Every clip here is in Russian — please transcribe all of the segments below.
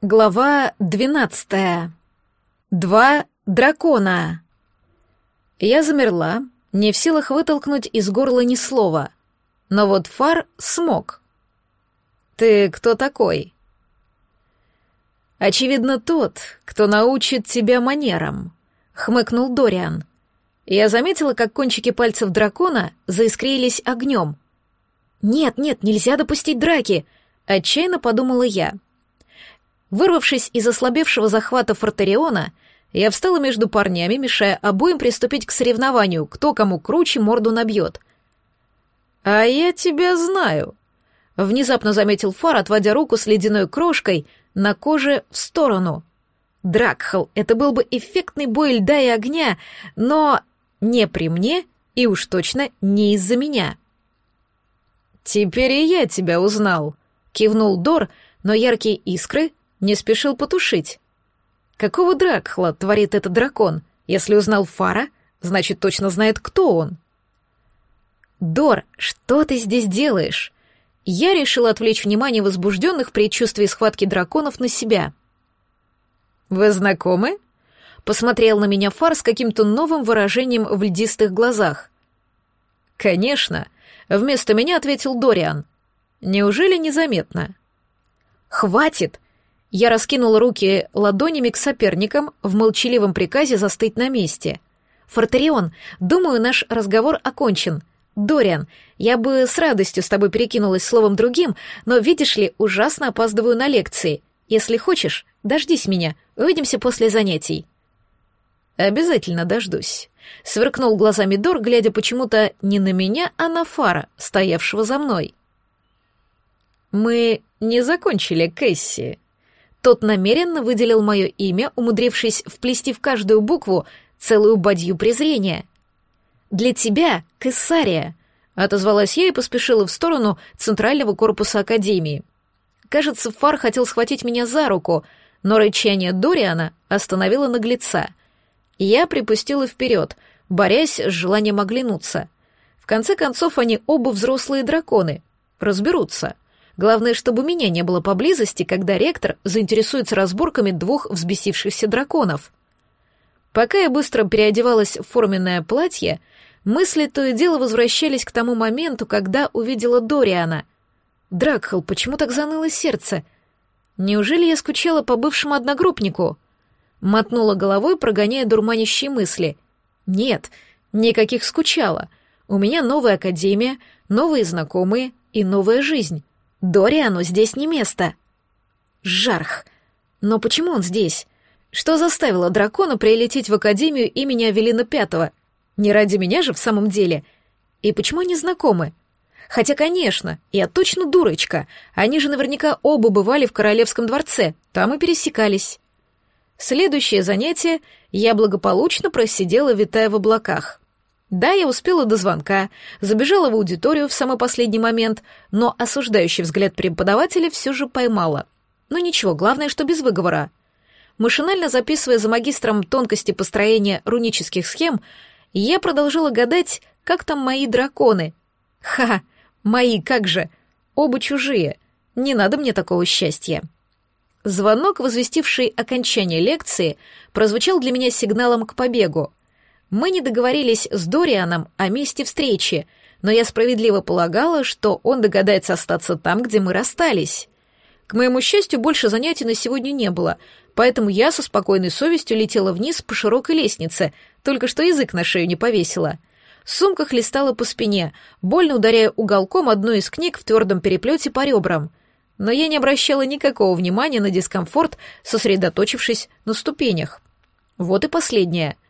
Глава двенадцатая. Два дракона. Я замерла, не в силах вытолкнуть из горла ни слова. Но вот Фар смог. «Ты кто такой?» «Очевидно, тот, кто научит тебя манерам», — хмыкнул Дориан. Я заметила, как кончики пальцев дракона заискрились огнем. «Нет, нет, нельзя допустить драки», — отчаянно подумала я. Вырвавшись из ослабевшего захвата Фортериона, я встала между парнями, мешая обоим приступить к соревнованию, кто кому круче морду набьет. «А я тебя знаю», — внезапно заметил Фар, отводя руку с ледяной крошкой на коже в сторону. Дракхал, это был бы эффектный бой льда и огня, но не при мне и уж точно не из-за меня. «Теперь и я тебя узнал», — кивнул Дор, но яркие искры не спешил потушить. Какого дракхла творит этот дракон? Если узнал Фара, значит, точно знает, кто он. «Дор, что ты здесь делаешь?» Я решила отвлечь внимание возбужденных в предчувствии схватки драконов на себя. «Вы знакомы?» Посмотрел на меня Фар с каким-то новым выражением в льдистых глазах. «Конечно», — вместо меня ответил Дориан. «Неужели незаметно?» «Хватит!» Я раскинул руки ладонями к соперникам в молчаливом приказе застыть на месте. «Фортерион, думаю, наш разговор окончен. Дориан, я бы с радостью с тобой перекинулась словом другим, но, видишь ли, ужасно опаздываю на лекции. Если хочешь, дождись меня, увидимся после занятий». «Обязательно дождусь», — сверкнул глазами Дор, глядя почему-то не на меня, а на Фара, стоявшего за мной. «Мы не закончили, Кэсси», тот намеренно выделил мое имя, умудрившись вплести в каждую букву целую бадью презрения. «Для тебя, Кессария», — отозвалась я и поспешила в сторону центрального корпуса Академии. Кажется, Фар хотел схватить меня за руку, но рычание Дориана остановило наглеца. Я припустила вперед, борясь с желанием оглянуться. В конце концов, они оба взрослые драконы. Разберутся — Главное, чтобы меня не было поблизости, когда ректор заинтересуется разборками двух взбесившихся драконов. Пока я быстро переодевалась в форменное платье, мысли то и дело возвращались к тому моменту, когда увидела Дориана. Дракхал, почему так заныло сердце? Неужели я скучала по бывшему одногруппнику? Мотнула головой, прогоняя дурманящие мысли. Нет, никаких скучала. У меня новая академия, новые знакомые и новая жизнь. Дориану здесь не место. Жарх. Но почему он здесь? Что заставило дракона прилететь в Академию имени Авелина Пятого? Не ради меня же в самом деле. И почему они знакомы? Хотя, конечно, я точно дурочка. Они же наверняка оба бывали в Королевском дворце, там и пересекались. Следующее занятие я благополучно просидела, витая в облаках. Да, я успела до звонка, забежала в аудиторию в самый последний момент, но осуждающий взгляд преподавателя все же поймала. Но ну ничего, главное, что без выговора. Машинально записывая за магистром тонкости построения рунических схем, я продолжила гадать, как там мои драконы. Ха, мои, как же, оба чужие. Не надо мне такого счастья. Звонок, возвестивший окончание лекции, прозвучал для меня сигналом к побегу. Мы не договорились с Дорианом о месте встречи, но я справедливо полагала, что он догадается остаться там, где мы расстались. К моему счастью, больше занятий на сегодня не было, поэтому я со спокойной совестью летела вниз по широкой лестнице, только что язык на шею не повесила. Сумка хлестала по спине, больно ударяя уголком одной из книг в твердом переплете по ребрам. Но я не обращала никакого внимания на дискомфорт, сосредоточившись на ступенях. Вот и последнее —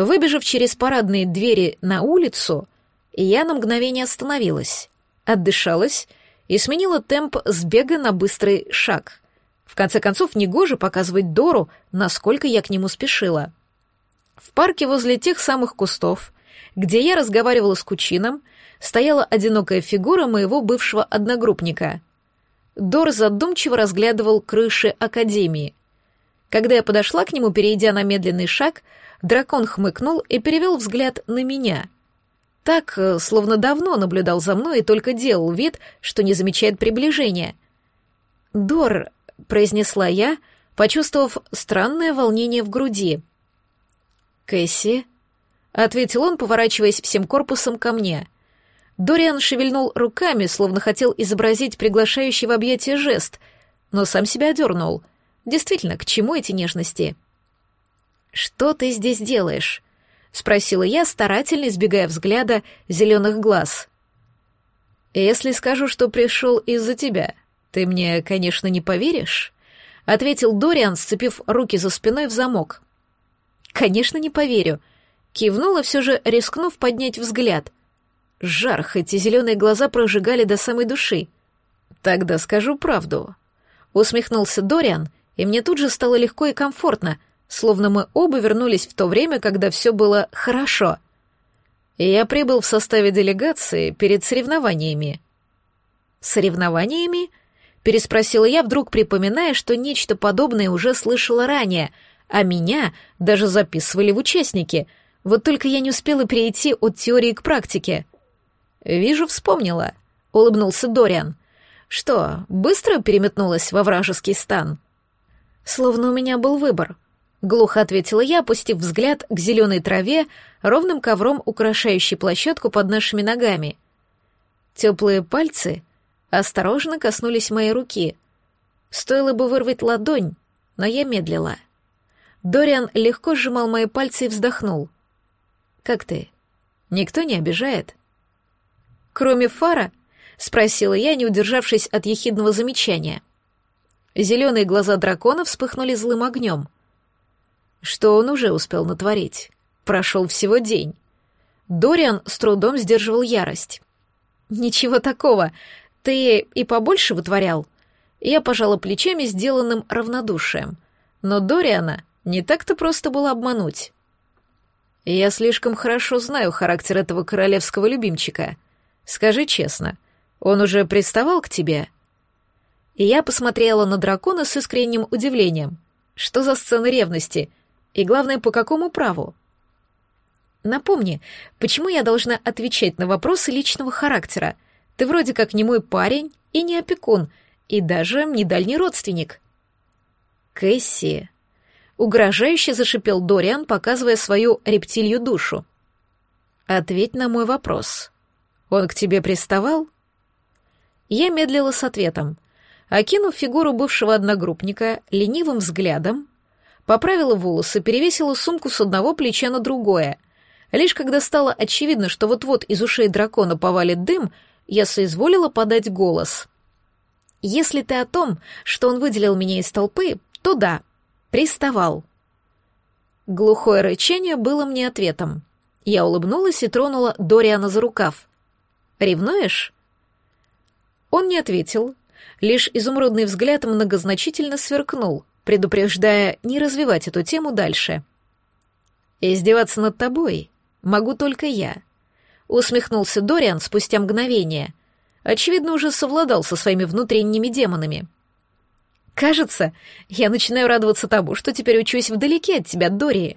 Выбежав через парадные двери на улицу, я на мгновение остановилась, отдышалась и сменила темп с бега на быстрый шаг. В конце концов, негоже показывать Дору, насколько я к нему спешила. В парке возле тех самых кустов, где я разговаривала с Кучином, стояла одинокая фигура моего бывшего одногруппника. Дор задумчиво разглядывал крыши Академии. Когда я подошла к нему, перейдя на медленный шаг, Дракон хмыкнул и перевел взгляд на меня. Так, э, словно давно наблюдал за мной и только делал вид, что не замечает приближения. «Дор, — произнесла я, почувствовав странное волнение в груди. «Кэсси», — ответил он, поворачиваясь всем корпусом ко мне. Дориан шевельнул руками, словно хотел изобразить приглашающий в объятие жест, но сам себя одернул. Действительно, к чему эти нежности? «Что ты здесь делаешь?» — спросила я, старательно избегая взгляда зеленых глаз. «Если скажу, что пришел из-за тебя, ты мне, конечно, не поверишь?» — ответил Дориан, сцепив руки за спиной в замок. «Конечно, не поверю», — кивнула, все же рискнув поднять взгляд. Жар, хоть и зеленые глаза прожигали до самой души. «Тогда скажу правду», — усмехнулся Дориан, и мне тут же стало легко и комфортно, словно мы оба вернулись в то время, когда все было хорошо. Я прибыл в составе делегации перед соревнованиями. «Соревнованиями?» — переспросила я, вдруг припоминая, что нечто подобное уже слышала ранее, а меня даже записывали в участники. Вот только я не успела перейти от теории к практике. «Вижу, вспомнила», — улыбнулся Дориан. «Что, быстро переметнулась во вражеский стан?» «Словно у меня был выбор», — глухо ответила я, опустив взгляд к зеленой траве, ровным ковром украшающей площадку под нашими ногами. Теплые пальцы осторожно коснулись моей руки. Стоило бы вырвать ладонь, но я медлила. Дориан легко сжимал мои пальцы и вздохнул. «Как ты? Никто не обижает?» «Кроме фара?» — спросила я, не удержавшись от ехидного замечания. Зеленые глаза дракона вспыхнули злым огнем. Что он уже успел натворить? Прошел всего день. Дориан с трудом сдерживал ярость. «Ничего такого. Ты и побольше вытворял?» Я пожала плечами, сделанным равнодушием. Но Дориана не так-то просто было обмануть. «Я слишком хорошо знаю характер этого королевского любимчика», Скажи честно, он уже приставал к тебе?» И я посмотрела на дракона с искренним удивлением. Что за сцена ревности? И главное, по какому праву? Напомни, почему я должна отвечать на вопросы личного характера? Ты вроде как не мой парень и не опекун, и даже не дальний родственник. Кэсси. Угрожающе зашипел Дориан, показывая свою рептилью душу. Ответь на мой вопрос. Он к тебе приставал? Я медлила с ответом. Окинув фигуру бывшего одногруппника ленивым взглядом, поправила волосы, перевесила сумку с одного плеча на другое. Лишь когда стало очевидно, что вот-вот из ушей дракона повалит дым, я соизволила подать голос. «Если ты о том, что он выделил меня из толпы, то да, приставал». Глухое рычание было мне ответом. Я улыбнулась и тронула Дориана за рукав. Ревнуешь?» Он не ответил, лишь изумрудный взгляд многозначительно сверкнул, предупреждая не развивать эту тему дальше. «Издеваться над тобой могу только я», — усмехнулся Дориан спустя мгновение. Очевидно, уже совладал со своими внутренними демонами. «Кажется, я начинаю радоваться тому, что теперь учусь вдалеке от тебя, Дори».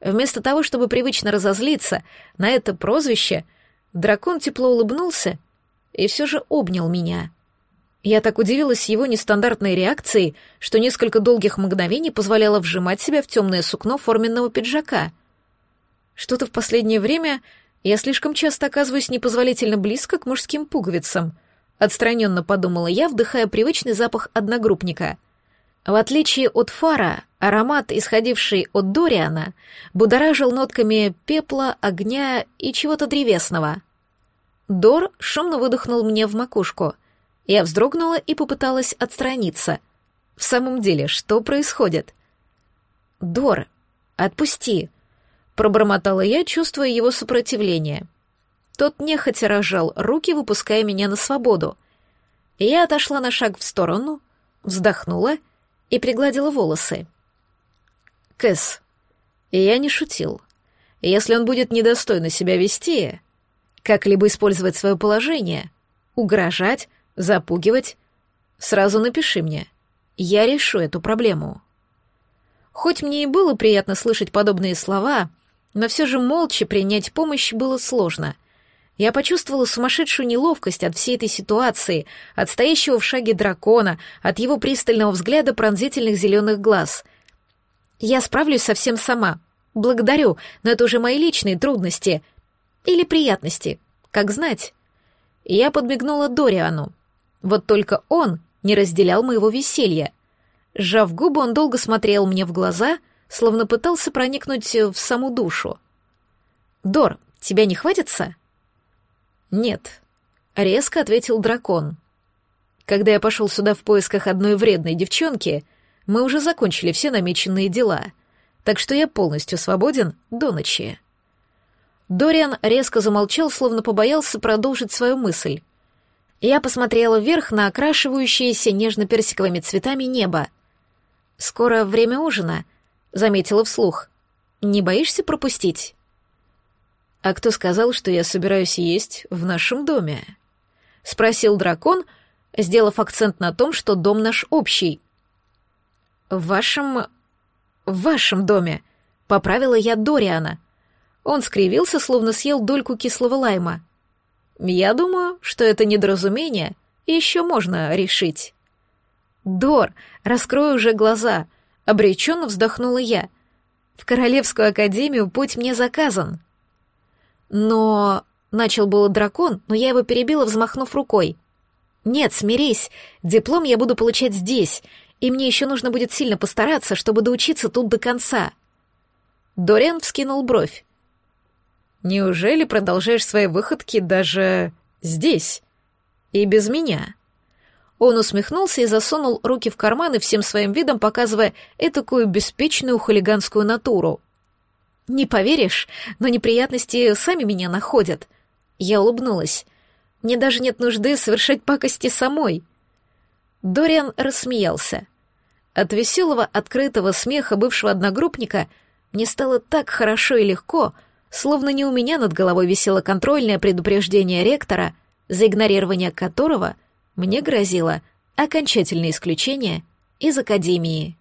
Вместо того, чтобы привычно разозлиться на это прозвище — Дракон тепло улыбнулся и все же обнял меня. Я так удивилась его нестандартной реакцией, что несколько долгих мгновений позволяла вжимать себя в темное сукно форменного пиджака. Что-то в последнее время я слишком часто оказываюсь непозволительно близко к мужским пуговицам. Отстраненно подумала я, вдыхая привычный запах одногруппника. В отличие от фара, аромат, исходивший от Дориана, будоражил нотками пепла, огня и чего-то древесного. Дор шумно выдохнул мне в макушку. Я вздрогнула и попыталась отстраниться. В самом деле, что происходит? «Дор, отпусти!» — пробормотала я, чувствуя его сопротивление. Тот нехотя рожал руки, выпуская меня на свободу. Я отошла на шаг в сторону, вздохнула и пригладила волосы. «Кэс, я не шутил. Если он будет недостойно себя вести, как-либо использовать свое положение, угрожать, запугивать, сразу напиши мне. Я решу эту проблему. Хоть мне и было приятно слышать подобные слова, но все же молча принять помощь было сложно. Я почувствовала сумасшедшую неловкость от всей этой ситуации, от стоящего в шаге дракона, от его пристального взгляда пронзительных зеленых глаз. Я справлюсь совсем сама. Благодарю, но это уже мои личные трудности. Или приятности, как знать. Я подмигнула Дориану. Вот только он не разделял моего веселья. Сжав губы, он долго смотрел мне в глаза, словно пытался проникнуть в саму душу. «Дор, тебя не хватится?» «Нет», — резко ответил дракон. «Когда я пошел сюда в поисках одной вредной девчонки, мы уже закончили все намеченные дела, так что я полностью свободен до ночи». Дориан резко замолчал, словно побоялся продолжить свою мысль. Я посмотрела вверх на окрашивающееся нежно-персиковыми цветами небо. «Скоро время ужина», — заметила вслух. «Не боишься пропустить?» «А кто сказал, что я собираюсь есть в нашем доме?» — спросил дракон, сделав акцент на том, что дом наш общий. «В вашем... в вашем доме», — поправила я Дориана. Он скривился, словно съел дольку кислого лайма. «Я думаю, что это недоразумение еще можно решить». «Дор, раскрой уже глаза», — обреченно вздохнула я. «В Королевскую Академию путь мне заказан». Но... Начал было дракон, но я его перебила, взмахнув рукой. «Нет, смирись. Диплом я буду получать здесь, и мне еще нужно будет сильно постараться, чтобы доучиться тут до конца». Дориан вскинул бровь. «Неужели продолжаешь свои выходки даже здесь? И без меня?» Он усмехнулся и засунул руки в карманы всем своим видом, показывая этакую беспечную хулиганскую натуру. «Не поверишь, но неприятности сами меня находят». Я улыбнулась. «Мне даже нет нужды совершать пакости самой». Дориан рассмеялся. От веселого, открытого смеха бывшего одногруппника мне стало так хорошо и легко, словно не у меня над головой висело контрольное предупреждение ректора, за игнорирование которого мне грозило окончательное исключение из академии.